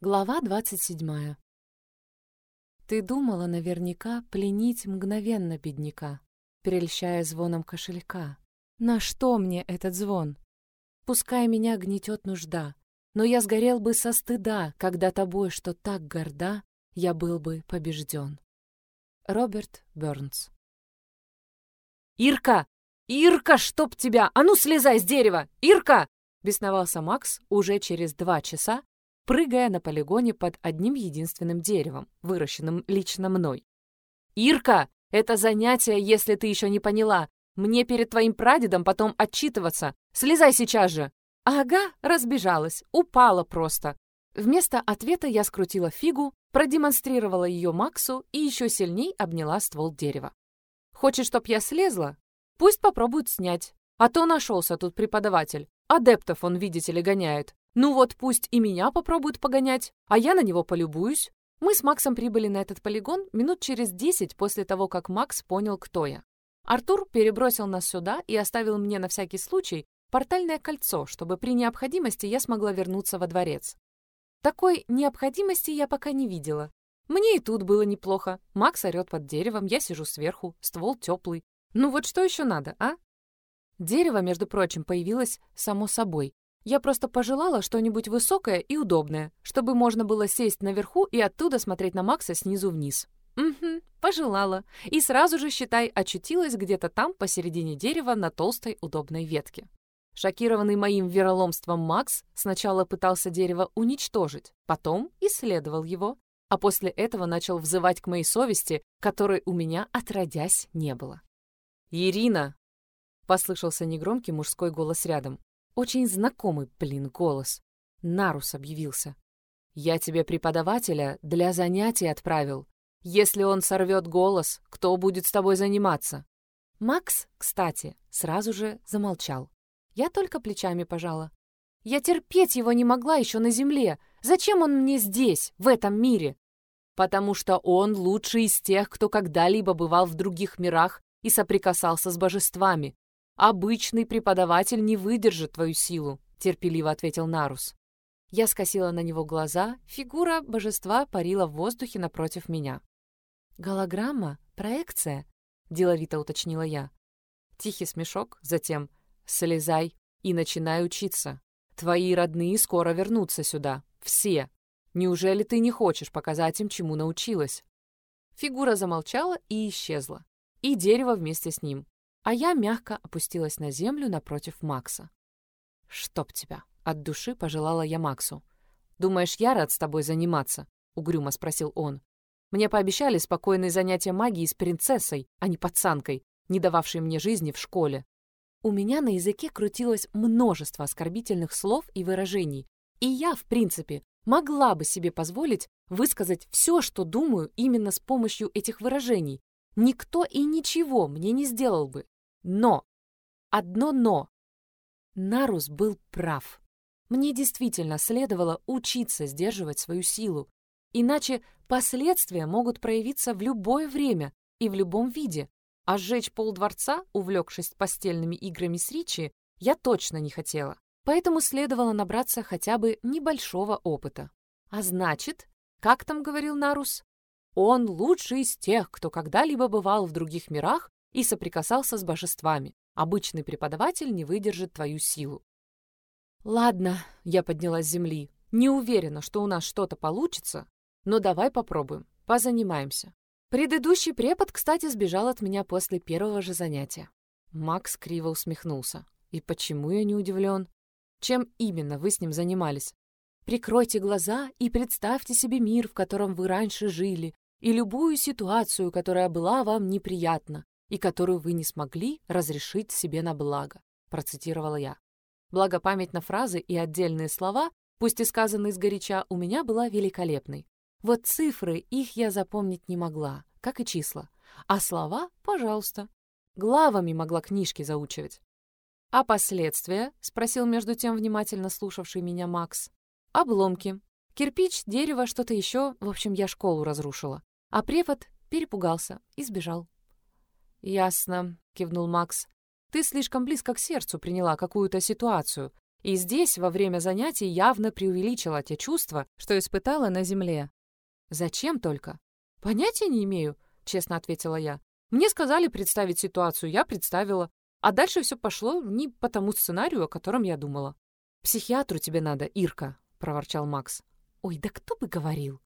Глава двадцать седьмая. Ты думала наверняка пленить мгновенно бедняка, перельщая звоном кошелька. На что мне этот звон? Пускай меня гнетет нужда, но я сгорел бы со стыда, когда тобой, что так горда, я был бы побежден. Роберт Бёрнс «Ирка! Ирка, чтоб тебя! А ну, слезай с дерева! Ирка!» Бесновался Макс уже через два часа, прыгая на полигоне под одним единственным деревом, выращенным лично мной. «Ирка, это занятие, если ты еще не поняла. Мне перед твоим прадедом потом отчитываться. Слезай сейчас же!» Ага, разбежалась, упала просто. Вместо ответа я скрутила фигу, продемонстрировала ее Максу и еще сильней обняла ствол дерева. «Хочешь, чтоб я слезла? Пусть попробуют снять. А то нашелся тут преподаватель. Адептов он, видите ли, гоняет. Ну вот пусть и меня попробуют погонять, а я на него полюбуюсь. Мы с Максом прибыли на этот полигон минут через десять после того, как Макс понял, кто я. Артур перебросил нас сюда и оставил мне на всякий случай портальное кольцо, чтобы при необходимости я смогла вернуться во дворец. Такой необходимости я пока не видела. Мне и тут было неплохо. Макс орёт под деревом, я сижу сверху, ствол теплый. Ну вот что еще надо, а? Дерево, между прочим, появилось само собой, я просто пожелала что-нибудь высокое и удобное, чтобы можно было сесть наверху и оттуда смотреть на Макса снизу вниз. Угу, пожелала. И сразу же, считай, очутилась где-то там посередине дерева на толстой удобной ветке. Шокированный моим вероломством Макс сначала пытался дерево уничтожить, потом исследовал его, а после этого начал взывать к моей совести, которой у меня отродясь не было. «Ирина!» — послышался негромкий мужской голос рядом. Очень знакомый, блин, голос. Нарус объявился. «Я тебе преподавателя для занятий отправил. Если он сорвет голос, кто будет с тобой заниматься?» Макс, кстати, сразу же замолчал. Я только плечами пожала. Я терпеть его не могла еще на земле. Зачем он мне здесь, в этом мире? Потому что он лучший из тех, кто когда-либо бывал в других мирах и соприкасался с божествами. «Обычный преподаватель не выдержит твою силу», — терпеливо ответил Нарус. Я скосила на него глаза, фигура божества парила в воздухе напротив меня. «Голограмма? Проекция?» — деловито уточнила я. Тихий смешок, затем «Слезай и начинай учиться. Твои родные скоро вернутся сюда. Все. Неужели ты не хочешь показать им, чему научилась?» Фигура замолчала и исчезла. И дерево вместе с ним а я мягко опустилась на землю напротив Макса. «Чтоб тебя!» — от души пожелала я Максу. «Думаешь, я рад с тобой заниматься?» — угрюмо спросил он. «Мне пообещали спокойные занятия магией с принцессой, а не пацанкой, не дававшей мне жизни в школе». У меня на языке крутилось множество оскорбительных слов и выражений, и я, в принципе, могла бы себе позволить высказать все, что думаю именно с помощью этих выражений. Никто и ничего мне не сделал бы. Но! Одно «но». Нарус был прав. Мне действительно следовало учиться сдерживать свою силу, иначе последствия могут проявиться в любое время и в любом виде, а сжечь полдворца, увлекшись постельными играми с Ричи, я точно не хотела. Поэтому следовало набраться хотя бы небольшого опыта. А значит, как там говорил Нарус, он лучший из тех, кто когда-либо бывал в других мирах и соприкасался с божествами. Обычный преподаватель не выдержит твою силу. Ладно, я поднялась с земли. Не уверена, что у нас что-то получится, но давай попробуем, позанимаемся. Предыдущий препод, кстати, сбежал от меня после первого же занятия. Макс криво усмехнулся. И почему я не удивлен? Чем именно вы с ним занимались? Прикройте глаза и представьте себе мир, в котором вы раньше жили, и любую ситуацию, которая была вам неприятна и которую вы не смогли разрешить себе на благо», — процитировала я. Благо память на фразы и отдельные слова, пусть и сказанные сгоряча, у меня была великолепной. Вот цифры, их я запомнить не могла, как и числа. А слова, пожалуйста. Главами могла книжки заучивать. «А последствия?» — спросил между тем внимательно слушавший меня Макс. «Обломки. Кирпич, дерево, что-то еще. В общем, я школу разрушила. А препод перепугался и сбежал. «Ясно», — кивнул Макс. «Ты слишком близко к сердцу приняла какую-то ситуацию. И здесь во время занятий явно преувеличила те чувства, что испытала на земле. «Зачем только?» «Понятия не имею», — честно ответила я. «Мне сказали представить ситуацию, я представила. А дальше все пошло не по тому сценарию, о котором я думала». «Психиатру тебе надо, Ирка», — проворчал Макс. «Ой, да кто бы говорил?»